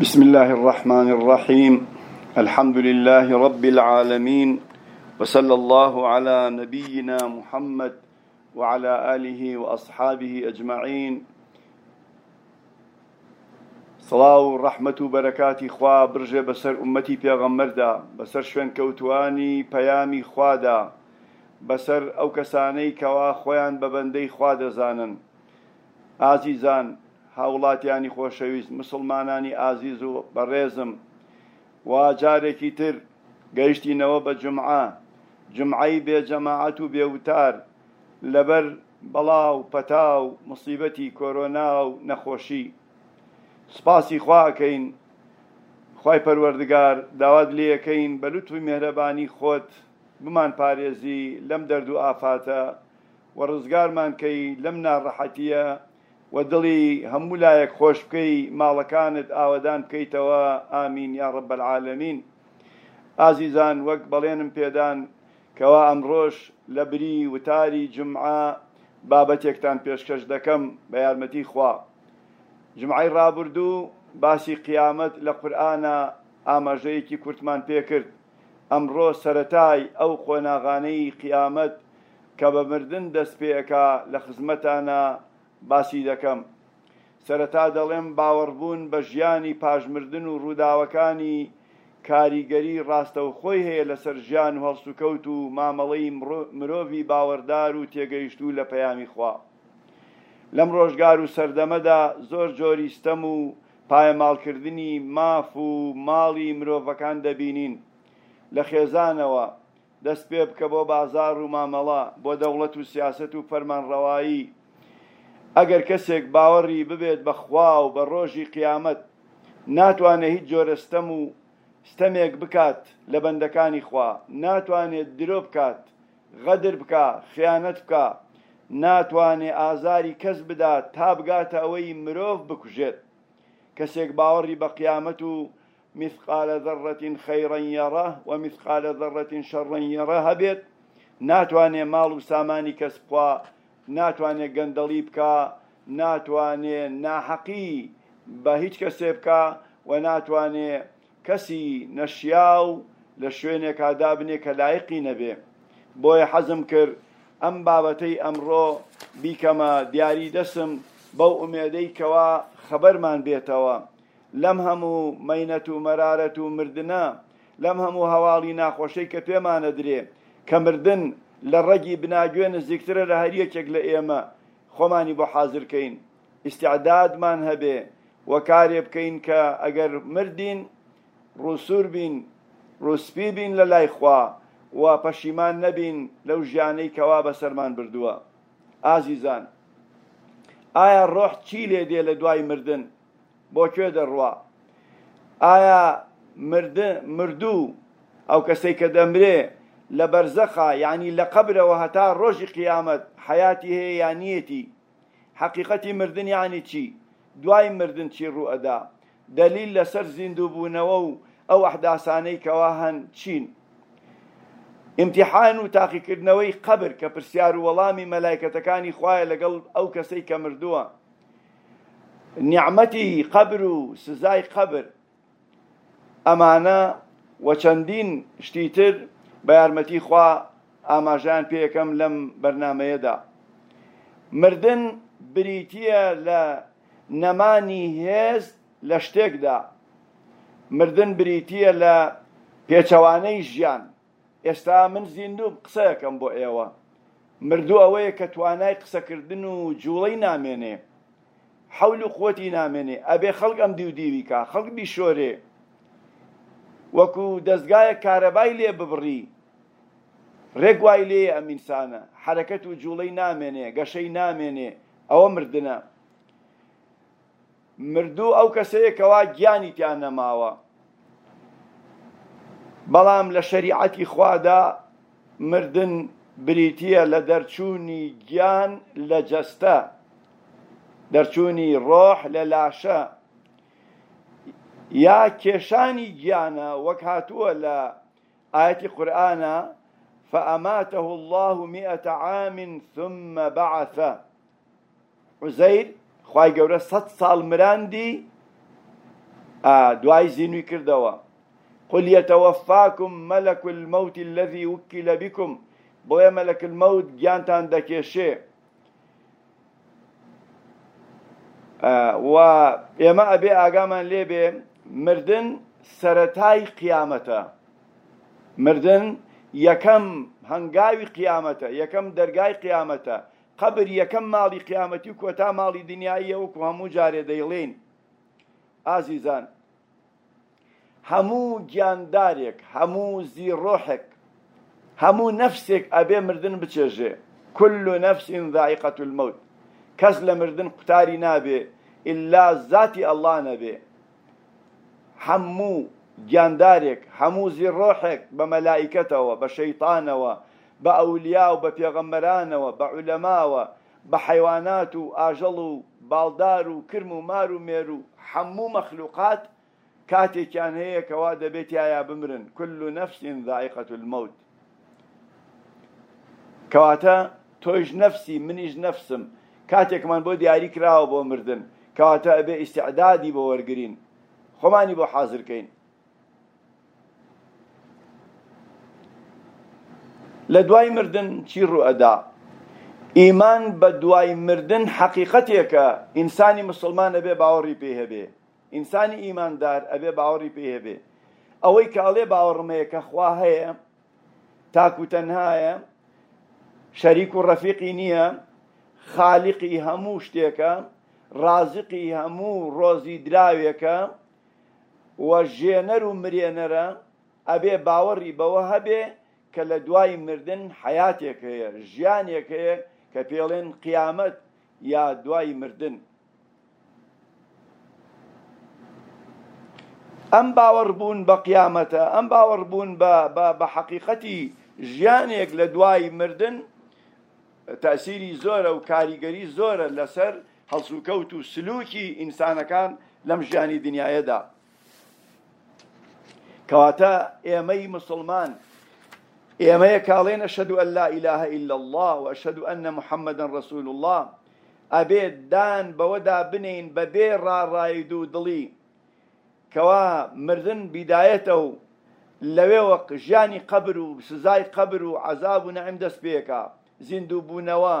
بسم الله الرحمن الرحيم الحمد لله رب العالمين وصلى الله على نبينا محمد وعلى آله وأصحابه أجمعين صلاة ورحمة وبركاته خوا برجة بسر أمتي بيغمر دا بسر شوين كوتواني بيامي دا بسر أو كساني كوا خوان ببندي دا زانا عزيزان هاوڵاتیانی خۆشەویست مسلمانانی ئازیز و بەڕێزم وا جارێکی تر گەیشتینەوە بە جمعە جمعی بێجەماعەت و بێوتار لەبەر بەڵاو پەتاو مصیبەتی کۆرۆنا و نەخۆشی سپاسی خواکەین خی پەروەردگار داوات لەکەین بە لوتوی مهرەبانی خۆت بمان پارێزی لەم دەرد و ئافاتە و ڕزگارمان کەی لەم ناڕەحەتیە و دڵی هەموو لایەک خۆش بکەی ماڵەکانت ئاوەدان بکەیتەوە ئامین یا ڕب العالمین ئازیزان وەک بەڵێنم پێدان کەوا ئەمڕۆژ لە بری وتاری جمعە بابەتێکتان پێشکەش دەکەم بە یارمەتی خوا جمعی ڕابردوو باسی قیامەت لە قورآە ئاماژەیەکی کورتمان پێکرد ئەمڕۆ سەتای ئەو خۆناغانەی قیامەت کە بە مردن دەست پێەکە لە خزمەتانە باسی دەکەم سەرەتا دەڵێم باوەڕبوون بە ژیانی پاژمردن و ڕووداوەکانی کاریگەری ڕاستەوخۆی هەیە لەسەر ژیان و هەڵسوکەوت و مامەڵەی مرۆڤی باوەڕدار و تێگەیشت و لە پەیامی خوا لەم ڕۆژگار و سەردەمەدا زۆر جۆریستەم و پایەماڵکردنی ماف و ماڵی مرۆڤەکان دەبینین لە خێزانەوە دەست پێ بکە بۆ بازار و مامەڵە بۆ دەوڵەت و سیاست و فەرمانڕەوایی ئەگەر کەسێک باوەڕی ببێت بەخوا و بە ڕۆژی قیامەت ناتوانێت هیچ جۆرەستەم و ستەمێک بکات لە بەندەکانی خوا ناتوانێت درۆ بکات غەدر بکە خیانەت بکە ناتوانێ ئازاری کەس بدات تا بگاتە ئەوەی مرۆڤ بکوژێت کەسێک باوەڕی بە قیامەت و مثقالە دەڕەتین خەیڕەن یێڕە و مثقالە دەڕەتین شەڕەن یێڕە هەبێت ناتوانێ ماڵ و سامانی کەس بخوا ناتوانێت گەندەڵی بکە ناتوانێت ناحەقی بە هیچ کەسێ بکە و ناتوانێت کەسی نەشیاو لە شوێنێک هادابنێ کە لایقی نەبێ بۆیە حەزم کرد ئەم بابەتەی ئەمڕۆ بیکەمە دیاری دەسم بەو ئومێدەی کەوا خەبەرمان بێتەوە لەم هەموو مینەت و مەرارەت و مردە لەم هەموو هەواڵی ناخۆشەی کە پێمانە درێ کە مردن لە ڕەگی بناگوێ نزیکترە لە هەریەکێک لە ئێمە خۆمانی بۆ حازرکەین ئیسعدادمان هەبێ وە کارێ بکەین کە ئەگەر مردین ڕوسور بین ڕوسپی بین لە لای خوا و پەشیمان نەبین لەو ژیانەی کەوا بەسەرمان بردووە ئازیزان ئایا ڕۆح چی لێ دێ لە دوای مردن بۆ کوێ دەڕوا ئایا مردوو ئەو کەسەی کە دەمرێ لە بەرزەخا یعنی لە قبرەوە هەتا ڕۆژی قیامەت حیاتی هەیە یانیەتی حقیقەتی مردن یانی چی دوای مردن چی ڕوئەدا دەلیل لەسەر زیندووبوونەوە و ئەو ئەحداسانەی کەوا هەن چین امتحان و تاقیکردنەوەی قبر کە پرسیار و وەڵامی مەلایکەتەکانی خوایە لەگەڵ ئەو کەسەی کە مردووە نیعمەتی قبر و سزای قبر ئەمانە وە چەندین شتی تر بە یارمەتی خوا ئاماژیان پێەکەم لەم بەرنمەیەدا مردن بریتە لە نەمانی هێز لە شتێکدا مردن بریتە لە پێچەوانەی ژیان ئێستا من زیندوم قسەکەم بۆ ئێوە مردوو ئەوەیە کە توانای قسەکردن و جوڵەی نامێنێ حول و قوتی نامێنێ ئەبێ خەڵک ئەم دیودیوی کا خەڵک بیشۆرێ وەکو دەستگایە کارەبای لێ ببڕی ڕێک وای لێ ئەم ئینسانە حرەکەت و جوڵەی نامێنێ گەشەی نامێنێ ئەوە مردنە مردوو ئەو کەسەیەکەوا گیانی تیان نەماوە بەڵام لە شەریعەتی خوادا مردن بریتە لە دەرچوونی گیان لە جەستە دەرچوونی ڕۆح لە لاشە یا کێشانی گیانە وەک هاتووە لە ئاەتی قورآانە فأماته الله مئة عام ثم بعث عزير خواهي قوله ست سال مران دي دعاي زينوي كردوا قل يتوفاكم ملك الموت الذي وكل بكم بويا ملك الموت جانتان دكي شيء و يما أبي آقامان ليبي مردن سرتاي قيامته مردن یەکەم هەنگاوی قیامەتە یەکەم دەرگای قیامەتە قبر یەکەم ماڵی قیامەتی و کۆتا ماڵی دنیاییە وەکو هەموو جارێ دەیڵێن ئازیزان هەموو گیاندارێک هەموو زیڕۆحێک هەموو نەفسێک ئەبێ مردن بچێژێ كل نفس ذائقة الموت کەس لە مردن قوتاری نابێ ئللا زاتی ئەللا نەبێ هەموو گیاندارێک هەموو زیڕۆحێک بە مەلایکەتەوە بە شەیتانەوە بە ئەولیا و بە پێغەمەرانەوە بە عولەماوە بە حیوانات و ئاژەڵ و باڵدار و کرم و مار و مێر و هەموو مەخلوقات کاتێکیان هەیە کەوا دەبێت یایا بمرن کل نەفسین ذائقەت المەوت کەواتە تۆش نەفسی منیش نەفسم کاتێکمان بۆ دیاری کراوە بۆ مردن کەواتە ئەبێ ئیسعدادی بۆ وەرگین خۆمانی بۆ حازرکەین لە دوای مردن چی ڕوئەدا ئیمان بە دوای مردن حەقیقەتێکە ئینسانی مسلمان ئەبێ باوەڕی پێ هەبێ ئینسانی ئیماندار ئەبێ باوەڕی پێ هەبێ ئەوەی کاڵێ باوەڕمەیە کە خوا هەیە تاکوتەنهایە شەریک و ڕەفیقی نییە خالیقی هەموو شتێکە ڕازقی هەموو ڕۆزی دراوێکە وە ژێنەر و مرێنەرە ئەبێ باوەڕی بەوە هەبێ کە لە دوای مردن حیاتێک هەیە ژیانێک هەیە کە پێڵێن قیامەت یا دوای مردن ئەم باوەڕبوون بە قیامەتە ئەم باوەڕبوون بە حەقیقەتی ژیانێک لە دوای مردن تاسیری زۆرە و کاریگەری زۆرە لەسەر هەڵسوکەوت و سلوکی ئینسانەکان لەم ژیانی دنیاەدا کەواتە ئێمەی مسلمان ئێمەیە کاڵێن ئەشهد أن لا إله إلا الله وأشهد أن محمدا رسول الله ئەبێ دان بەوەدا بنین بە بێ ڕاڕاید و دڵی کەوا مردن بیدایەتە و لەوێوە ژیانی قەبر و سزای قەبر و عذاب و نەعم دەست پێکە زیندوو بوونەوە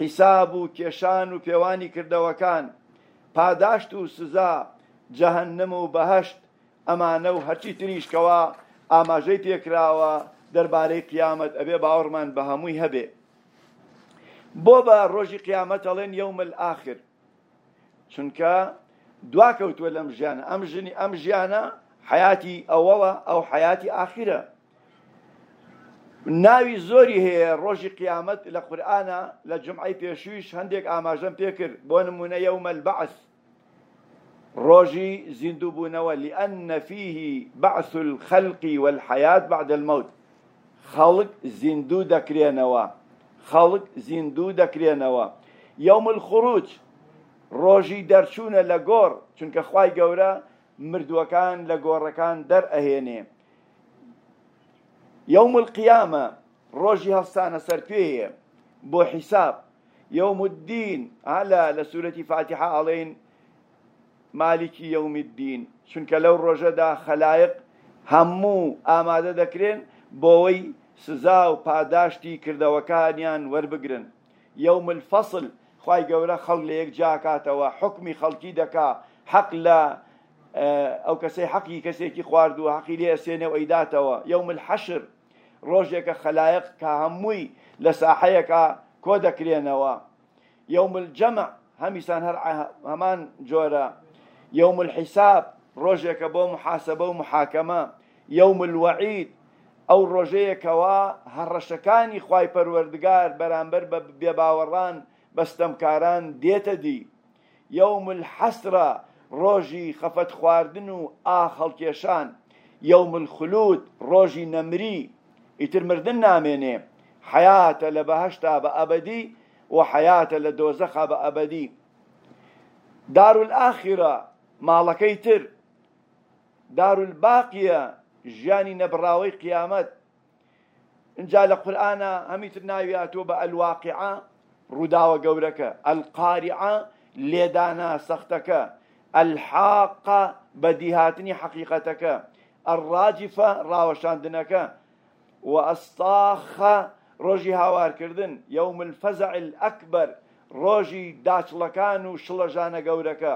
حیساب و کێشان و پێوانی کردەوەکان پاداشت و سزا جەهنم و بەهشت ئەمانە و هەرچی تریشکەوە ئاماژەی پێکراوە دربارەی قیامەت ئەبێ باوەڕمان بە هەمووی هەبێ بۆ بە ڕۆژی قیامەت ئەڵێن یومل ئاخر چونکە دواکەوتووە لەم ژیانە ئەم ژنی حياتي ژیانە حیاتی ئەوەڵە ئەو حیاتی ئاخرە ناوی زۆری هەیە ڕۆژی قیامەت لە قورآە لە جمعی پێشویش هەندێک ئاماژەم پێکرد بۆ نمونە لأن فيه بعث الخلق والحياة بعد الموت خەڵک زیندوو دەکرێنەوە خەڵک زیندوو دەکرێنەوە یوم الخروج ڕۆژی دەرچوونە لە گۆڕ چونکە خی گەورە مردووەکان لە گۆڕەکان دەرئەهێنێ یوم القیامە ڕۆژی هەستانە سەر پێیە بۆ حیساب يوم الدين على لسورة فاتحة علين مالك يوم الدين چونکە لەو ڕۆژەدا خەلایق هەموو ئامادە دەکرێن بۆەوەی سزا و پاداشتی کردەوەکانیان وەربگرن یوم الفصل خی گەورە خەڵ لە یەک جاکاتەوە حکمی خەڵکی دەکا حەق لە ئەو کەسەی حەقی کەسێکی خواردووە حەقی لێ ئەسێنێ و ئەیداتەوە یوم الحەشر ڕۆژێکە خەلایق کە هەمووی لە ساحەیەکە کۆ دەکرێنەوە یوم الجەمە هەمیسان هەر هەمان جۆرە یوم الحیساب ڕۆژێکە بۆ محاسبە و محاکەمە یوم الوعید ئەو ڕۆژەیەکەوە هەڕەشەکانی خی پەروەردگار بەرامبەر بە بێباوەڕان بەستەمکاران دێتە دی یوم الحەسرە ڕۆژی خەفەت خواردن و ئاخەڵکێشان یوم الخلود ڕۆژی نەمری ئیترمردن نامێنێ حیاتە لە بەهشتا بە ئەبدی و حیاتە لە دۆزەخە بە ئەبدی دار الآخرە ماڵەکەی تر دار الباقیە ژیانی نەبراوەی قیامەت اینجا لە قورآە هەمیتر ناویاتۆ بە ئەلواقعە ڕووداوە گەورەکە ئەلقاریعە لێدانا سەختەکە ئەلحاق بە دیهاتنی حەقیقەتەکە ئەڕاجفە ڕاوەشاندنەکە و ئەستاخە ڕۆژی هاوارکردن یوم الفەزع الأکبەر ڕۆژی داچڵەکان و شڵەژانە گەورەکە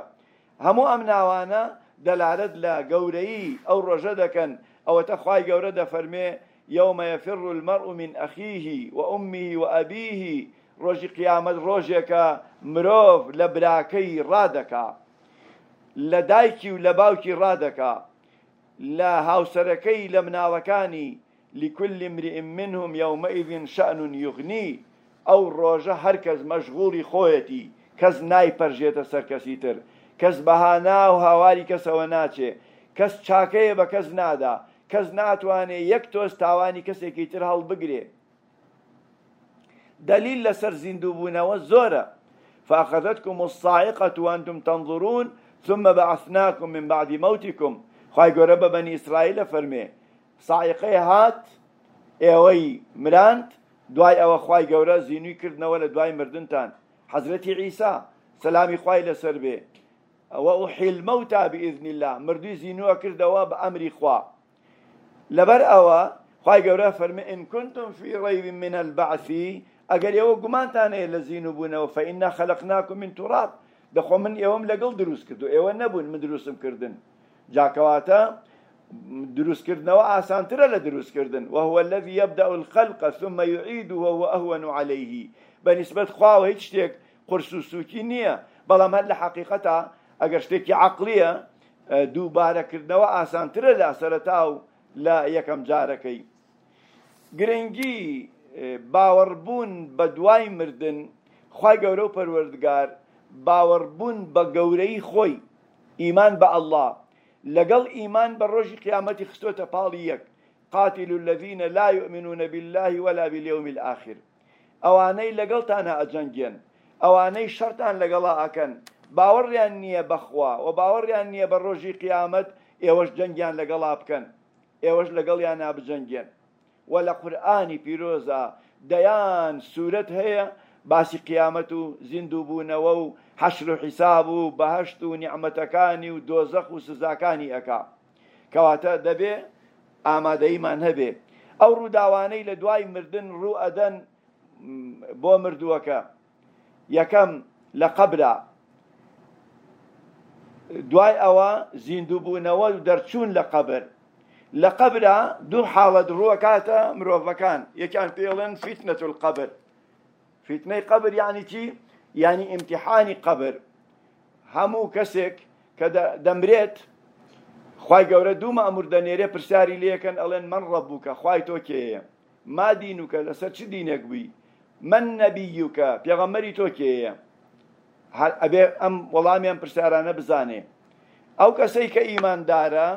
هەموو ئەم ناوانە دەلارەت لە گەورەی ئەو ڕۆژە دەکەن ئەوەتە خی گەورە دەفەرمێ یومە یەفر المەرء من ئەخیه و ئومی و ئەبیه ڕۆژی قیامەت ڕۆژێکە مرۆڤ لە براکەی ڕادەکا لە دایکی و لە باوکی ڕادەکا لە هاوسەرەکەی لە مناوەکانی لیکل مریئم منهم یومئذ شأن یغنی ئەو ڕۆژە هەرکەس مەشغوڵی خۆیەتی کەس نایپەرژێتە سەرکەسی تر کەس بەهانا و هاواری کەسەوە ناچێ کەس چاکەیە بە کەس نادا ناتوانی یک یەک تۆز کسی که تر حال بگری دلیل لسر لەسەر زیندووبوونەوە زۆرە فاخذتكم الصاعقة وأنتم تنظرون ثم بعثناكم من بعد موتكم خواهي قرب بني إسرائيل فرمي صاعقه هات ئێوەی مراند دوای او خی گەورە زیینوی کردنەوە لە دوای مردنتان حضرت عیسا سەلامی خی لسر بێ ئەوە ئەو حیلمە و تا بئذنی لا مردوی زیینوە کردەوە بە ئەمری خواه لبر أوا خاي قولا فرمي إن كنتم في ريب من البعث أقل يو قمان تاني لزين بنا فإنا خلقناكم من تراب دخو من يوم لقل دروس كردو ايوه نبون من دروسم كردن جاكواتا دروس كردن وآسان ترى لدروس كردن وهو الذي يبدأ الخلق ثم يعيد وهو أهون عليه بنسبة خواه هيتشتك قرسو سوكي نية بلا مهل حقيقتها اگر شتكي عقلية دوبارة كردن وآسان ترى لأسرتاو لە یەکەم جارەکەی گرنگی باوەڕبوون بە دوای مردن خی گەورە و پەروەردگار باوەڕبوون بە گەورەی خۆی ئیمان بە ئەله لەگەڵ ئیمان بە ڕۆژی قیامەتی خستۆتە پاڵی یەک قاتل الذين لا يؤمنون بالله ولا باليوم الآخر ئەوانەی لەگەڵتان ئەجەنگێن ئەوانەی شەرتان لەگەڵا ئاکەن باوەڕیان نییە بەخوا و باوەڕیان نییە بە ڕۆژی قیامەت ئێوەش جەنگیان لەگەڵا بکەن ئێوەش لەگەڵیان نابجەنگێن و لە قورآانی پیرۆزە دەیان سوورەت هەیە باسی قیامەت و زیندوو بوونەوە و حەشر و حیساب و بەهشت و نیعممەتەکانی و دۆزەخ و سزاکانی ئەکا کەواتە دەبێ ئامادەیمان هەبێ ئەو ڕووداوانەی لە دوای مردن ڕوو ئەدەن بۆ مردووەکە یەکەم لە قەبرا دوای ئەوە زیندوو بوونەوە و دەرچوون لە قەبر لە قبلە دوو حاڵەت ڕووەکاتە مرۆڤەکان یەکیان پێڵێن فیتنەت القبر فیتنەی قبر یعنی چی یعنی ئیمتیحانی قبر هەموو کەسێک کە دەمرێت خی گەورە دوو مامور دەنێرێ پرسیاری لەکەن ئەڵێن من ڕەبووکە خی تۆکێیە ما دینوکە لەسەر چ دینێک بووی من نەبیوکە پێغەمەری تۆکێیە ئەبێ ئەم وەڵامیان پرسیارانە بزانێ ئەو کەسەی کە ئیماندارە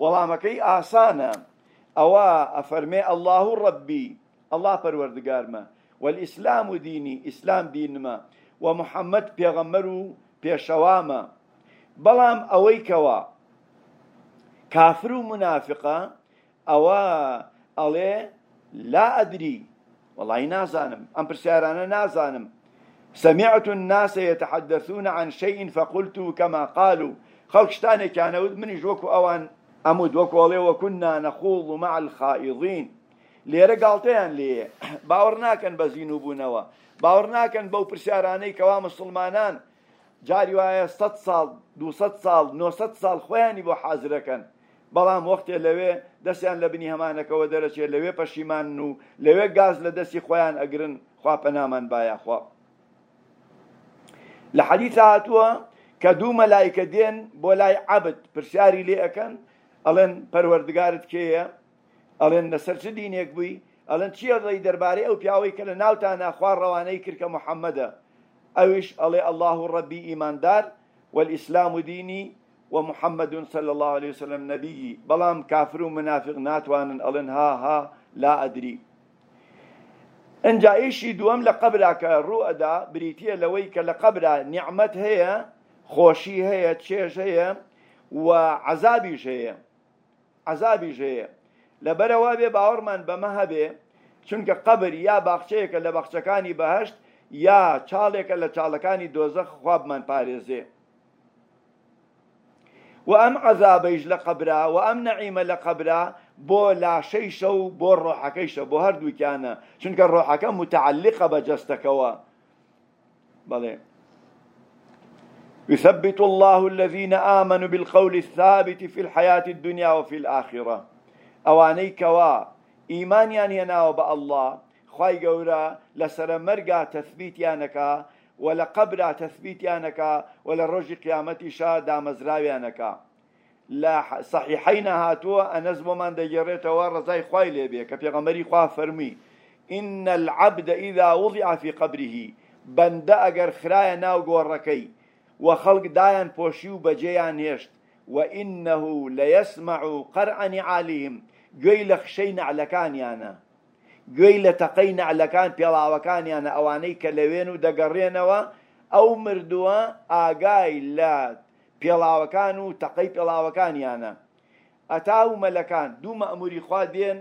وەڵامەکەی ئاسانە ئەوە ئەفەرمێ ئەله و ڕبی الله پەروەردگارمە والئیسلام و دینی ئیسلام إسلام و محەممەد پێغەمەر و پێشەوامە بەڵام ئەوەی کەوە کافر و منافقە ئەوە ئەڵێ لا ئەدری وڵی نازانم ئەم پرسیارانە نازانم سمعت الناس يتحدثون عن شيء فقلت كما قالوا خەڵک شتانێکیانەوت مني جوكو اوان ئەمو دووەکۆڵێ وەکونا نەخوڵ و مع الخائضین لێرە گاڵتەیان لێ باوەڕ ناکەن بە زین و بوونەوە باوەڕ ناکەن بەو پرسیارانەی کەوا مسلمانان جاری وایە 100 ساڵ 200 ساڵ 900 ساڵ خۆیانی بۆ حازرەکەن بەڵام وەختێ لەوێ دەستیان لە بنی هەمانەکەەوە دەرەچێت لەوێ پەشیمان و لەوێ گاز لە دەستی خۆیان ئەگرن خواپە نامان باەخوا لە حەدیث هاتووە کە دوو مەلایکە دێن بۆ لای عبد پرسیاری لێ ئەەکەن ئەڵێن پەروەردگارت کێیە ئەڵێن لەسەر چ دینێک بووی ئەڵەن چیە دڵی دەربارەی ئەو پیاوەی کە لە ناوتان ناخوار ڕەوانەی کرد کە محەممەدە ئەوش ئەڵێ الله ڕەبی ئیماندار والئیسلام و دینی و محەممەدون سل الله عليه وسلم نەبیی بەڵام کافر و منافق ناتوانن ئەڵێن هاها لا ئەدری ئەنجائیشی دووەم لە قبرا کە ڕوئەدا بریتە لەوەی کە لە قبرا نیعممەت هەیە خۆشی هەیە چێژ هەیە و عذابیش هەیە عذابی ژەیە لەبەرەوە بێ باوەڕمان بەمە هەبێ چونکە قبر یا باخچەیەکە لە بەخچەکانی بەهشت یا چاڵێکە لە چاڵەکانی دۆزەخ خوابمان پارێزێ و ئەم عذابەیش لە قبرا و ئەم نەعیمە لە قبرا بۆ لاشەی شە و بۆ ڕۆحەکەیشە بۆ هەردووکیانە چونکە ڕۆحەکە متعلقە بە جەستەکەەوە بەڵێ يثبت الله الذين آمنوا بالقول الثابت في الحياة الدنيا وفي الآخرة أواني كوا إيمان يعني ناو الله خواهي قولا لسر مرقى تثبيت يانكا ولا قبر تثبيت يانكا ولا رج قيامتي شا دامزراو يانكا لا صحيحين هاتوا أنزم من دجريت ورزاي خواهي خواي كفي غمري خواه فرمي إن العبد إذا وضع في قبره بند أجر خرايا ناو قوركي وخلق دايان بوشيو بجيان يشت وإنه ليسمع قرع نعالهم گوێی على كان يانا گوێی لە على كان بيلا وكان يانا أوانيك لوينو دقرينو أو مردوا ئاگای لا بيلا وكانو تقي بيلا وكان يانا أتاو ملكان دو مأموري خادين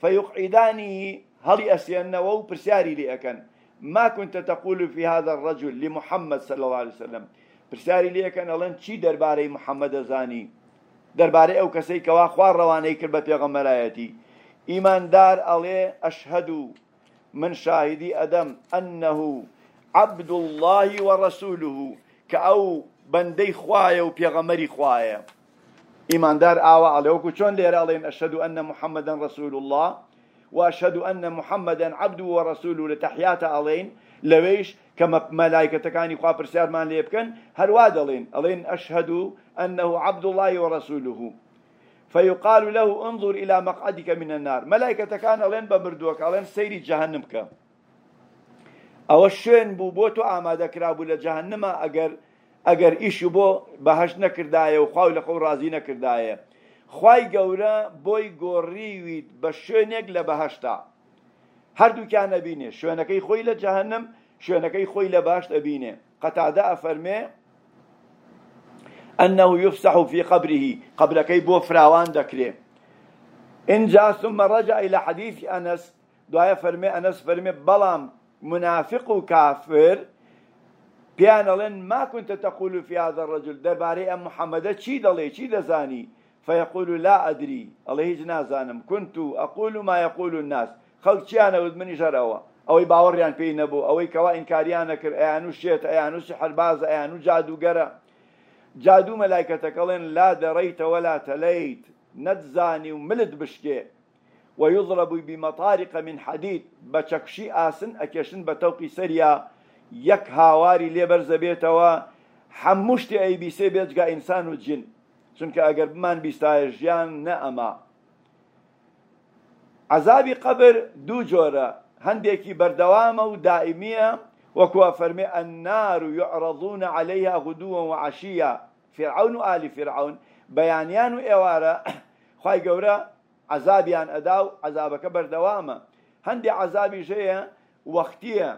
فيقعداني هل أسينا وو برساري لأكن ما كنت تقول في هذا الرجل لمحمد صلى الله عليه وسلم پرسیاری لەکەن ئەڵەن چی دەربارەی محەممەد دەزانی دەربارەی ئەو کەسەی کەوا خوار ڕەوانەی کرد بە پێغەمەرایەتی ئیماندار ئەڵێ ئەشهد و من شاهدی ئەدەم ئەنه عبد الله وەڕسوله کە ئەو بەندەی خوایە و پێغەمەری خوایە ئیماندار ئاوا ئەڵێوەکو چۆن لێرە ئەڵێن ئەشهد ئەنە محەممەدەن ڕسول الله وأشهد أن محمدا عبده ورسوله لتحيات ألين لەوەیش کە مەلایکەتەکانی خوا پرسیارمان لێ بکەن هەروە دەڵێن ئەڵێن ئەشهد أنه عبد الله ورسوله فيقال له انظر إلى مقعدك من النار ملائكة كان لين بمردوك لين سيري جهنم كم ئەوە شوێن بوو بۆ تۆ ئامادەکرابوو لە جەهنما ئەگەر ئەگەر ئیشی بۆ بەهش نەکردایە و خاو لە خەو ڕازی نەکردایە. خی گەورە بۆی گۆڕیویت بە شوێنێک لە بەهشتا. هەردووکیان ئەبینێ شوێنەکەی خۆی جهنم جەهنم شوێنەکەی خۆی لە باش ئەبینێ قەتادا أنه يفسح في قبره قبل بو فراوان دكري إن جاء ثم رجع إلى حديث أنس دعا فرمي أنس فرمي بلام منافق وكافر لن ما كنت تقول في هذا الرجل دباري أم محمد چي دلي چي دزاني فيقول لا أدري الله جنازانم كنت أقول ما يقول الناس خەڵکییانەوت منی ژەرەوە ئەوەی باوەڕیان پێی نەبوو ئەوەی کەوا ئینکاریان نەکرد ئەیان و شێت ئەیان وسی حرباز ئەیان و جادوگەرە جادوو مەلایکەتەکەڵێن لا دەڕیتەوە لا تەلیت نەتزانی و ملت بشکێ ويضرب بمطارق من حديد بچكشي آسن أكشن بتوقي سريا يك هاواري ليبر زبيتوا حموشتي أي بيسي بيجغا إنسان وجن چونك أقرب من بيستايجيان نأما عذابی قبر دوو جۆرە هەندێکی بەردەوامە و دائمیە وەکووە فەرمێ ئەنار و یعرەضونە عليهەیە غدووە و عشیە فرعون و عالی فرعون بەیانیان و ئێوارە خی گەورە عذابیان ئەدا و عذابەکە بەردەوامە هەندی عذابی ژەیە وەختیە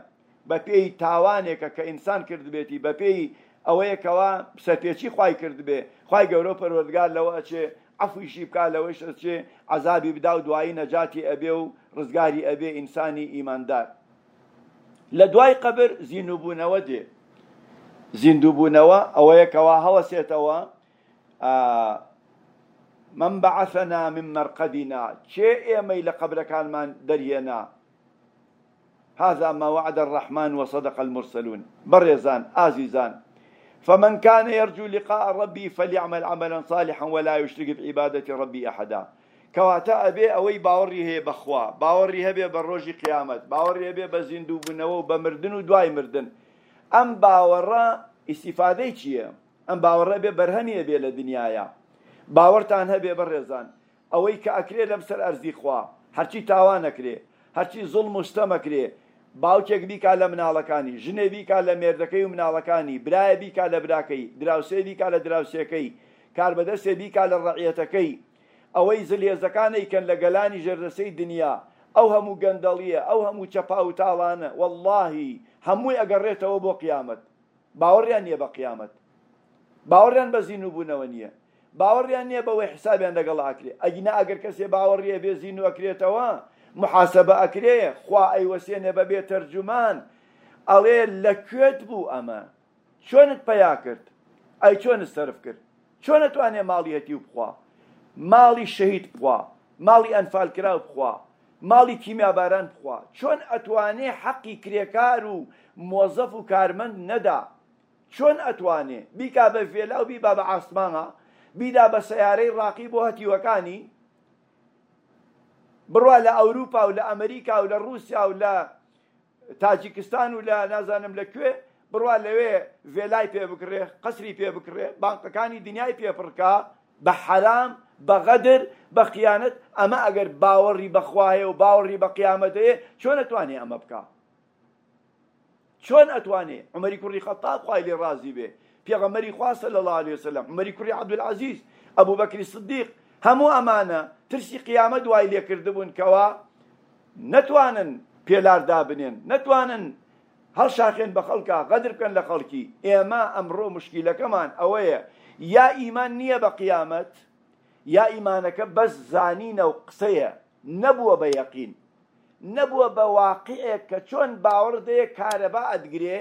بە پێی تاوانێکە کە ئینسان کردبێتی بە پێی ئەوەیەکەوە سەرپێکی خی کردبێ خی گەورە پەروەردگار لەوە ئەچێ عفویشی بکە لەوەش چێ عذابی بدا و دوایی نەجاتی ئەبێ و ڕزگاری ئەبێ ئینسانی ئیماندار لە دوای قبر زیندوبوونەوە دێ زیندوبوونەوە ئەوەیەکەوە هەوەسێتەوە من بعثنا من مرقدنا چێ قبر كان قبرەکانمان درينا هذا ما وعد الرحمن وصدق المرسلون برزان ئازیزان فمن كان يرجو لقاء ربي فليعمل عملا صالحا ولا يشرك بعبادة ربي أحدا كواتا أبي أوي باوري هي بخوا باوري هبي بالروج قيامت باوري هبي بزندو بنو بمردن ودواي مردن أم باورا استفادة چيه أم باورا بي برهمي بي لدنيايا باورتان هبي برزان أوي كأكري لمسر أرزي خوا هرچي تاوان أكري هرچي ظلم مستمكري باوکێک بیکا لە مناڵەکانی ژنێ بیکا لە مێردەکەی و مناڵەکانی برایە بیکا لە براکەی دراوسێ بیکا لە دراوسەکەی کاربەدەستێ بیکا لە ڕعەتەکەی ئەوەی زلێزەکانی کەن لە گەلانی ژێردەسەی دنیا ئەو هەموو گەندەڵیە ئەو هەموو چەپا و تاڵانە واللهی هەمووی ئەگەڕێتەوە بۆ قیامەت باوەڕیان نییە بە قیامەت باوەڕیان بە زین و بوونەوە نییە باوەڕیان نییە بەوەی حسابیان لەگەڵ ئاکرێ ئەگینا ئەگەر کەسێ باوەڕیە بێ زین و ئەکرێتەوە محاسبە ئەکرێ خوا ئەیوەسێنێ بە بێ تەرجمان ئەڵێ لەکوێت بوو ئەمە چۆنت پیا کرد ئەی چۆنت سرف کرد چۆنە توانێ ماڵیەتی و بخوا ماڵی شەهید بخوا ماڵی ئەنفالکرا بخوا ماڵی کیمیاباران بخوا چۆن ئەتوانێ حەقی کرێکار و مۆزەف و کارمەند نەدا چۆن ئەتوانێ بیکا بە فێلا و بیبا بە ئاسمانە بیدا بە سیارەی ڕاقی بۆ هەتیوەکانی بڕوا لە ئەوروپا و لە ئەمریکا و لە رووسیا و لە تاجیکستان و لە نازانم لەکوێ بڕوا لەوێ ڤێلای پێ بکڕێ قسری پێ بکڕێ بانقەکانی دنیای پێپڕکە بە حرام بە غەدر بە قیانەت ئەمە ئەگەر باوەڕی بەخواهەیە و باوەڕی بە قیامەتەیە چۆن ئەتوانێ ئەمە بکە چۆن ئەتوانێ عمەری کوڕی خەتاب خوای لێ ڕازی بێ پێغەمەری خوا صلی الله عليه وسلم عمەری کوڕی عەبدولعەزیز ئەبوبەکری صدیق هەموو ئەمانە ترسی قیامە دوای لێکردبوون کەوە نەتوانن پێلاردا بنێن نەتوانن هەڵ شاخێن بە خەڵکە غەدر بکەن لە خەڵکی ئێمە ئەمڕۆ مشکیلەکەمان ئەوەیە یا ئیمان نییە بە قیامەت یا ئیمانەکە بەس زانینە و قسەیە نەبووە بە یەقین نەبووە بە واقعەیە کە چۆن باوەڕدەیە کارەبا ئەدگرێ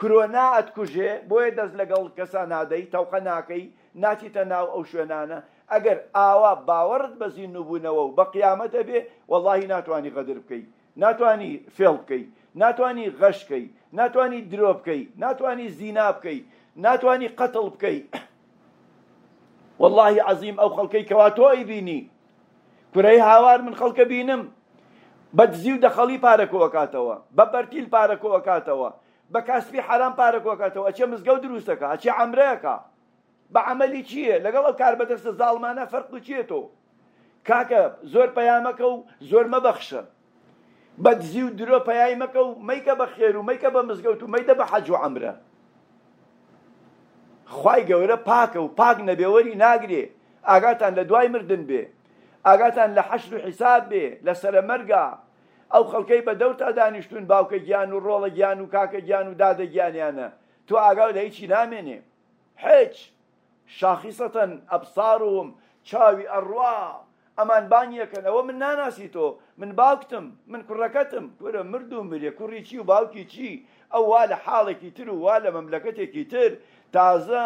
کرۆنا ئەتکوژێ بۆیە دەست لەگەڵ کەسا نادەی تەوقە ناکەی ناچیتە ناو ئەو شوێنانە ئەگەر ئاوا باوەڕت بەزی نوبوونەوە و بە قیامەتە بێ وەڵی ناتوانانی غەدر بکەی ناتانی فێڵ بکەی ناتانی غەشکەی ناتانی درۆ بکەی ناتانی زینا بکەی ناتانی قەتڵ بکەی واللهی عظیم ئەو خەڵکەی کەوا تۆی بینی کورەی هاوار من خەڵکە بینم بە دزی و دەخەڵی پارەکۆ ئەکاتەوە بە بەرتیل پارەکۆ ئەکاتەوە بە کاسبی حرام پارەکۆکاتەوە ئەچێ مزگەوت دروستەکە ئەچێ ئەمرەیەەکە بە عملی چییە لەگەڵ ئەو کار بەدەستە زاڵمانە فەرق و چێتەوە کاکە زۆر پەیامەکە و زۆر مەبەخشە بە دزی و درۆ پەیایمەکە و مەیکە بە خێر و مەیکە بە مزگەوت و مەیدە بە حەج و ئەمرە خی گەورە پاکە و پاک نەبێوەری ناگرێ ئاگاتان لە دوای مردن بێ ئاگاتان لە حەشر و حیساب بێ لە سەرەمەرگە ئەو خەڵکەی بە دەوتا دانیشتون باوکە گیان و ڕۆڵە گیان و کاکە گیان و دادە گیانیانە تۆ ئاگاو لە هیچی نامێنێ هیچ شاخیسەەن ئەبساروم چاوی ئەڕوا ئەمان بانیەکەن ئەوە من ناناسی تۆ من باوکتم من کوڕەکەتم کوورە مرد و مرێ کوڕی چی و باوکی چی ئەو وا لە حاڵێکی تر و وا لە مەملەکەتێکی تر تازە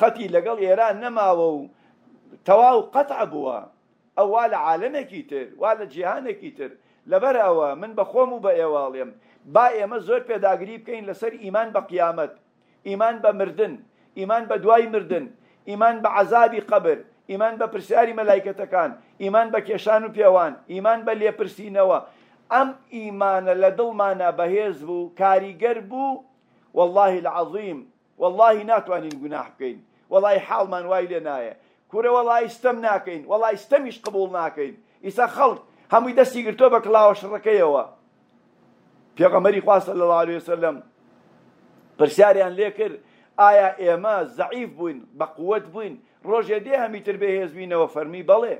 خەتی لەگەڵ ئێران نەماوە و تەواو قەتع بووە ئەو وا لە عاالەمێکی تر وا لە جیهانێکی تر لەبەر ئەوە من بە خۆم و بە ئێواڵێم با ئێمە زۆر پێداگری بکەین لەسەر ئیمان بە قیامەت ئیمان بە مردن ئیمان بە دوای مردن ئیمان بە عذابی قبر ئیمان بە پرسیاری مەلایکەتەکان ئیمان بە کێشان و پێوان ئیمان بە لێپرسینەوە ئەم ئیمانە لە دڵمانە بەهێز بوو کاریگەر بوو والله العظیم والله ناتوانین گوناح بکەین وڵی حاڵمان وای لێ نایە کورە وڵای ئستەم ناکەین وڵای ئستەمیش قبول ناکەین ئیسا خەڵک هەمووی دەستی گرتۆ بە کلاوە شڕەکەیەوە پێغەمەری خواستە لە لاالێ سەلم پرسیاریان لێ کرد ئایا ئێمە زعیف بووین بە قوت بووین ڕۆژێ دێ هەمیتر بەهێزبینەوە فەرمی بەڵێ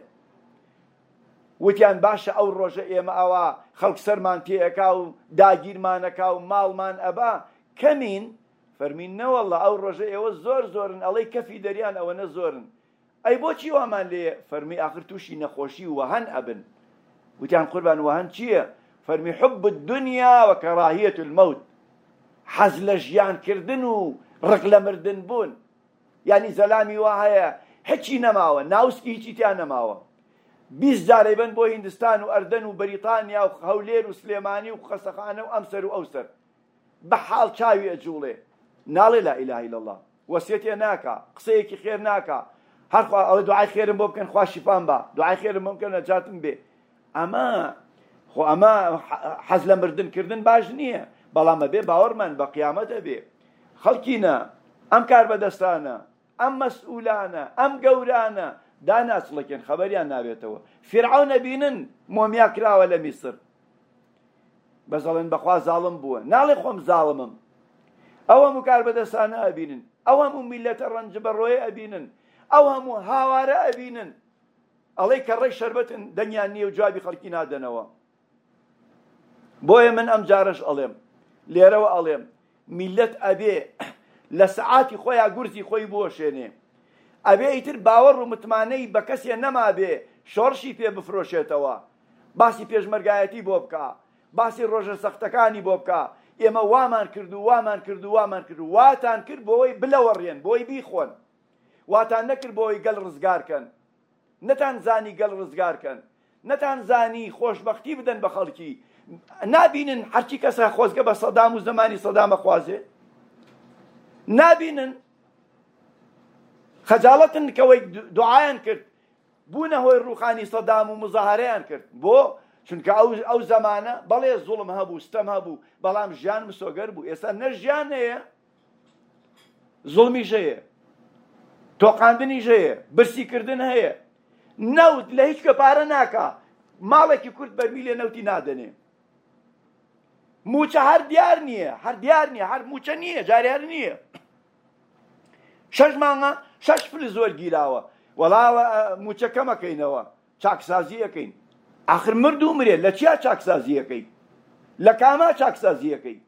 وتیان باشە ئەو ڕۆژە ئێمە ئەوە خەڵک سەرمان تێەکا و داگیرمانەکا و ماڵمان ئەبا کەمین فەرمین نەوەڵە ئەو ڕۆژە ئێوە زۆر زۆرن ئەڵەی کەفی دەریان ئەوە نە زۆرن ئەی بۆچی وامان لێ فەرمی ئاخر تووشی نەخۆشی وەهەن ئەبن وتان قربان وهن شيء فرمي حب الدنيا وكراهية الموت حزلج جيان كردنو و رقل مردن بون يعني زلامي وهايا هچی نماوە ناوسكي هیچی تیان نەماوە بيز داريبن بو هندستان واردن وبريطانيا وخولير وسليماني وخسخانة وامسر واوسر بحال شاوي خەسەخانە و ئەمسەر و ئەوسەر بە حاڵ چاوی ئەجوڵێ ناڵێ لا ئیلاهی لەله وەسیێتێ ناکا قسەیەکی خێر ناکا هەرخوا ئەوە دوعای خێرم بۆ بکەن خواشیپان بە دوعای خێرم بۆ بکەن نەجاتم بێ ئەمە خۆ ئەمە حەز لە مردنکردن باش نییە بەڵامە بێ باوەڕمان بە قیامەتە بێ خەڵکینە ئەم کار بەدەستانە ئەم مەسئولانە ئەم گەورانە داناسڵەکەن خەبەریان نابێتەوە فرعون نەبینن مۆمیا کراوە لە میسر بەزەڵێن بەخوا زاڵم بووە ناڵێ خۆم زاڵمم ئەوە هەموو کار بەدەستانە ئەبینن ئەو هەموو میلەتە ڕەنج بە ڕۆی ئەبینن ئەو هەموو هاوارە ئەبینن ئەڵی کە ڕێی شربەتن دەنگیان نییە و جوابی خەڵکی نادەنەوە بۆیە من ئەم جارش ئەڵێم لێرەوە ئەڵێم میلەت ئەبێ لە سعاتی خۆیان گورزی خۆی بۆشێنێ ئەبێ ئیتر باوەڕ و متمانەی بە کەسێ نەما بێ شۆڕشی پێ بفرۆشێتەوە باسی پێشمەرگایەتی بۆ بکە باسی ڕۆژە سەختەکانی بۆ بکە ئێمە وامان کرد و وامان کرد و وامان کرد و واتان کرد بۆی بلەوەڕێن بۆی بیخۆن واتان نەکرد بۆی گەل ڕزگارکەن نەتان زانی گەل ڕزگارکەن نەتان زانی خۆشببختی بدەن بە خەڵکی نابینن هەرچی کەسە خۆزگە بە سەدام و زمانی سەدامە خوازێ نابینن خەجاڵەتن کەوەی دوعاەن کرد بوونە هۆی ڕوخانی سەدام و مزەهارەیان کرد بۆ چونکە ئەو زمانە بەڵێ زوڵم هەبوو ستەم هەبوو بەڵام ژیان مسۆگەر بوو ئێستا نەژیان هەیە زوڵمی ژەیە تۆقااندنی ژەیە برسیکردن هەیە نەوت لە هیچ کە پارە ناکە ماڵێکی کورد بەرمی لە نەوتی نادەنێ موچە هەر دیار نییە هەر دیار نییە هەر موچە نییە جاریار نییە شەش مانگە شەش پل زۆر گیراوە وەڵاوە موچەکەمەکەینەوە چاکسازیەکەین آخر مرد و مرێت لە چیا چاکسازیەکەی لە کاما چاکسازیەکەی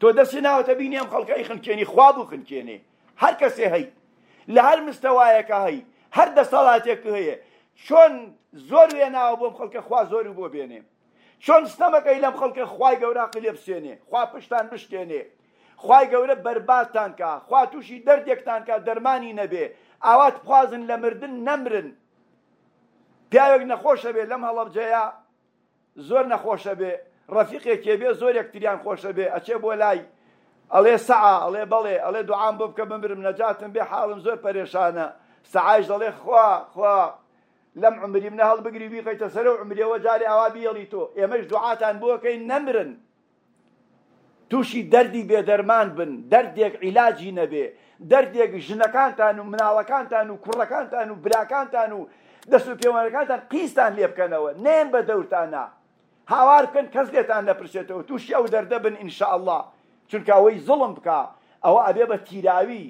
تۆ دەستی ناوەتە بینیم خەڵکەی خنکێنی خواب و خنکێنێ هەر کەسێ هەی لە هەر مستەوایەکە هەی هەر دەسەڵاتێک هەیە چۆن زۆر وێناوە بۆم خەڵکە خوا زۆری بۆ بێنێ چۆن ستەمەکەی لەم خەڵکە خی گەوراقی لێ بسێنێ خوا پشتان بشتێنێ خی گەورە برباتان کا خوا تووشی دەردێکتان کا دەرمانی نەبێ ئاوات خوازن لە مردن نەمرن پیاوێک نەخۆشە بێ لەم هەڵەبجەیە زۆر نەخۆشە بێ ڕەفیقێکێ بێ زۆر یەکتریان خۆشە بێ ئەچێ بۆ لای ئەڵێ سەعا ئەڵێ بەڵێ ئەڵێ دوعام بۆ بکە بمرم نەجاتم بێ حاڵم زۆر پەرێشانە سەعاش دەڵێ خوا خوا لەم عمری منە هەڵبگری بیقیتە سەر و عمرەوە جارێ ئاوا بیڵی تۆ ئێمەش دوعاتان بۆکەی نەمرن تووشی دەردی بێدەرمان بن دەردێک عیلاجی نەبێ دەردێک ژنەکانتان و مناڵەکانتان و کوڕەکانتان و براکانتان و دەست و پێوانەکانتان قیستان لێ بکەنەوە نێن بە دەورتانە هاوار بکەن کەس لێتان نەپرسێتەوە تووشی ئەو دەردە بن ئینشاءله چونکە ئەوەی زڵم بکە ئەوە ئەبێ بە تیراوی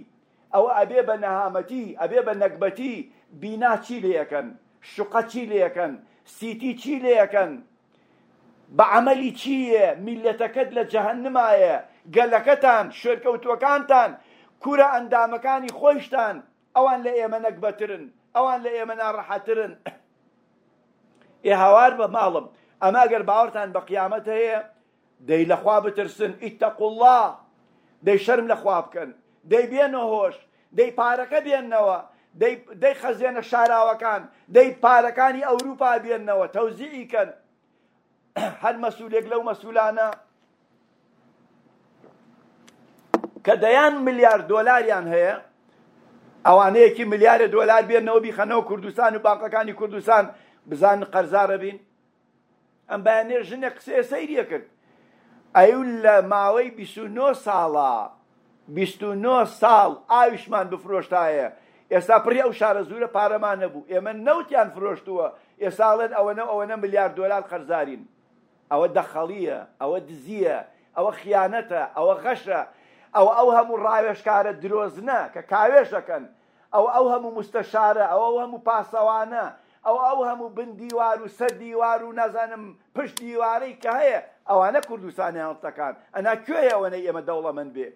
ئەوە ئەبێ بە نەهامەتی ئەبێ بە نەکبەتی بیناچی لێەکەن شقە چی لەکەن سیتی چی لەکەن بە عملی چییە میلەتەکەت لە جەهنمایە گەلەکەتان شوێرکەوتوەکانتان کورە ئەندامەکانی خۆشتان ئەوان لە ئێمە نەکبەترن ئەوان لە ئێمە ناڕەحەترن ئێ هاوار بە ماڵم ئەما گەر باوەتان بە قیامەت هەیە دەی لەخوا بترسن ئیتەق الله دەی شەرم لەخوا بکەن دەی بێنە هۆش دەی پارەکە بێننەوە دەی خەزێنە شاراوەکان دەی پارەکانی ئەوروپا بێننەوە تەوزیعیکەن هەر مەسوولێک لەو مەسوولانە کە دەیان ملیار دۆلاریان هەیە ئەوانەیەکی ملیارە دۆلار بێنەوە بیخەنەوە کوردستان و بانقەکانی کوردستان بزان قەرزارە بین ئەم بەیانێ ژنێک قسێ سەیریە کرد ئەو لە ماوەی 29 ساڵە 29 ساڵ ئاویشمان بفرۆشتایە ئێستا پڕی ئەو شارە زورە پارەمان نەبوو ئێمە نەوتیان فرۆشتووە ئێساڵێن ئەوەنە ئەوەنە ملیار دۆلار قەرزارین ئەوە دەخەڵیە ئەوە دزیە ئەوە خیانەتە ئەوە غەشە ئەو ئەو هەموو ڕاوێشکارە درۆزنە کە کاوێشەکەن ئەو ئەو هەموو مستەشارە ئەو ئەو هەموو پاسەوانە ئەو ئەو هەموو بندیوار و سەر دیوار و نازانم پشت دیوارەی کە هەیە ئەوانە کوردستانی هەڵتەکان ئەنا کوێ ئەوەنە ئێمە دەوڵەمەند بێ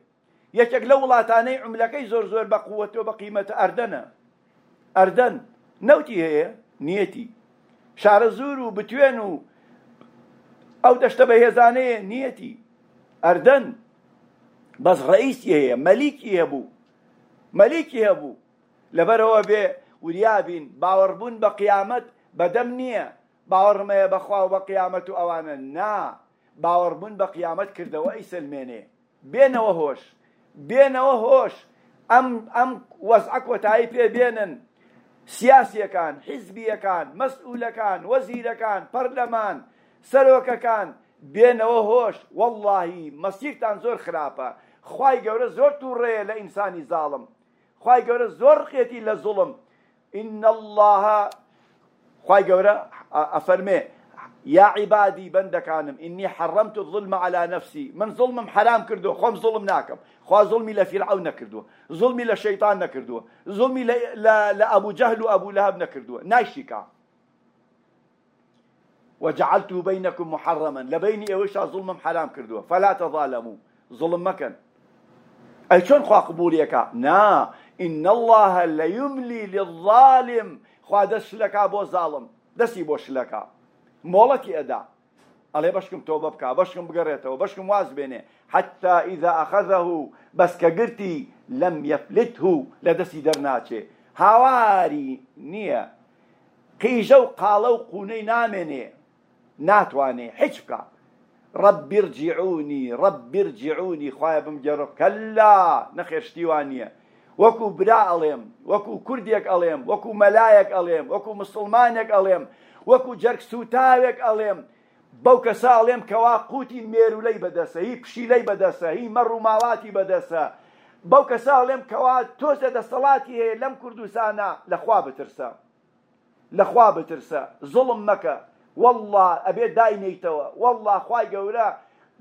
یەکێک لە وڵاتانەی عملەکەی زۆر زۆر بە قووەتەوە بە قیمەتە ئەردەنە ئەردەن نەوتی هەیە نیەتی شارە زور و بتوێن و ئەو دەشتە بە هێزانەیە نیەتی ئەردەن بەس ڕئیسی هەیە مەلیکی هەبوو مەلیکی هەبوو لەبەرەوە بێ وریابین باوەڕبوون بە قیامەت بەدەم نییە باوەڕمەیە بەخوا و بە قیامەت و ئەوانە نا باوەڕبوون بە قیامەت کردەوە ئەیسلمێنێ بێنەوە هۆش بێنەوە هۆش ئەم ئەم وەزع کۆتایی پێ بێنن سیاسیەکان حیزبیەکان مەسئولەکان وەزیرەکان پەرلەمان سەرۆکەکان بێنەوە هۆش وەڵڵاهی مەسیرتان زۆر خراپە خی گەورە زۆر تووڕێ لە ئینسانی زاڵم خی گەورە زۆر خێتی لە زوڵم ئین الله خی گەورە ئەفەرمێ يا عبادي بندكانم إني حرمت الظلم على نفسي من ظلم حرام كردو خم ظلم ناكم خوا ظلمي لفرعون نكردو ظلمي لشيطان نكردو ظلمي لأبو جهل وأبو لهب نكردو نايشيكا وجعلت بينكم محرما لبيني اوشا ظلم حرام كردو فلا تظالموا ظلم مكن اي شون خوا قبوليكا نا ان الله ليملي للظالم خوا دسلكا بو ظالم دسي بو شلكا مۆڵەتی ئەدا ئەڵێ بەشکم تۆ بە بکە بەشکم بگەڕێتەوە بەشکم واز بێنێ حتا ئیدا ئەخەزەه بەسکە گرتی لەم یەفلت و لە دەستی دەرناچێ هاواری نییە قیژە و قاڵە و قوونەی نامێنێ ناتوانێ حیچ بکە رب ارجعوني رب ارجعوني خويا بمجرب كلا نخشتيوانيه وەکو برا ئەڵێم وەکو کوردێک ئەڵێم وەکو مەلایەک ئەڵێم وەکو مسلمانێک ئەڵێم وەکو جەرگ سوتاوێک ئەڵێم بەو کەسا ئەڵێم کەوا قوتی مێرولەی بەدەسە هی پشیلەی بەدەسە هی مەڕ و ماواتی بەدەسە بەو کەسا ئەڵێم کەوا تۆزە دەسەڵاتی هەیە لەم کوردستانە لەخوا بترسە لەخوا بترسە زڵم مەکە والله ئەبێ داینەیتەوە والله خی گەورە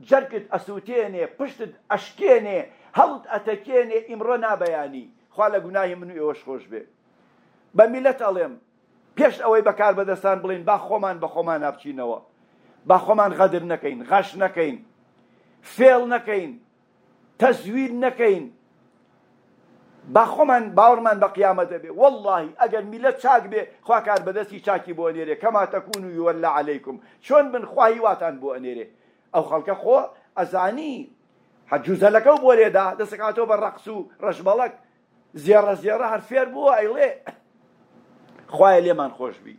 جەرکت ئەسووتێنێ پشتت ئەشکێنێ هەڵت ئەتەکێنێ ئیمڕۆ نابەیانی خوا لە گوناهی من و ئێوەش خۆش بێ بە میلەت ئەڵێم پێش ئەوەی بەکار بەدەستان بڵین با خۆمان بە خۆمان نابچینەوە با خۆمان غەدر نەکەین غەش نەکەین فێڵ نەکەین تەزویر نەکەین با خۆمان باوەڕمان بە قیامەت دەبێ واللهی ئەگەر میلە چاک بێ خواکار بەدەستی چاکی بۆ نێرێ کەما تەکون و یوەلا عەلەیکم چۆن بن خواهی واتان بۆ ئەنێرێ ئەو خەڵکە خۆ ئەزانی حەجوزەلەکە بۆ لێدا دەسەکاتەوە بە ڕەقس و ڕەشبەڵک زێڕە زێڕە هەر فێر بووە ئەیڵێ خوایە لێمان خۆش بی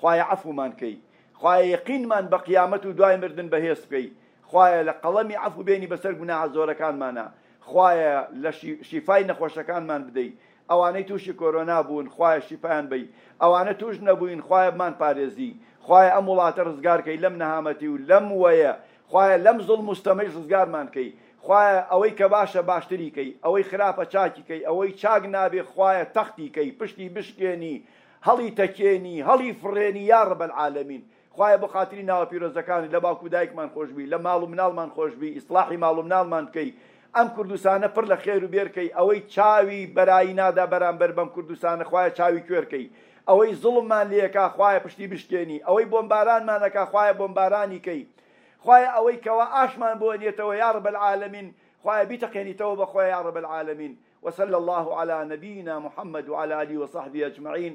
خوایە عفومان کەی خوایە یقینمان بە قیامەت و دوای مردن بەهێز بکەی خوایە لە قەڵەمی عفو بێنی بەسەر گوناها زۆرەکانمانە خوایە لە شیفای نەخۆشەکانمان بدەیت ئەوانەی تووشی کۆرۆنا بوون خوایە شیفایان بی ئەوانە توش نەبووین خوایەمان پارێزی خوایە ئەم وڵاتە ڕزگارکەی لەم نەهامەتی و لەم وەیە خوایە لەم زڵ مستەمەش ڕزگارمان کەی خوایە ئەوەی کە باشە باشتری کەی ئەوەی خراپە چاکی کەی ئەوەی چاک نابێ خوایە تەختی کەی پشتی بشکێنی هەڵی تەکێنی هەڵی فڕێنی یاڕە بەعاالەمین خخوایە بە خاتری ناوە پیرۆزەکانی لە باکو دایکمان خۆشببی لە ماڵ و مناڵمان خۆشببی ئیسلاحی ماڵ و مناڵمان بکەی ئەم کوردستانە پڕ لە خێر و بێرکەی ئەوەی چاوی بەرایی نادا بەرامبەر بەم کوردستانە خخوایە چاوی کوێرکەی ئەوەی زڵمان لەکە خخوایە پشتی بشکێنی ئەوەی بۆمبارانمانەکە خخوایە بۆمبارانی کەی خخوایە ئەوەی کەەوە ئاشمان بۆنیێتەوە یاڕ بەعاالەمین خخوایە بیتەقێنیتەوە بەخۆی یاڕە بەعاالەمین وصلى الله على نبينا محمد وعلى اله وصحبه اجمعين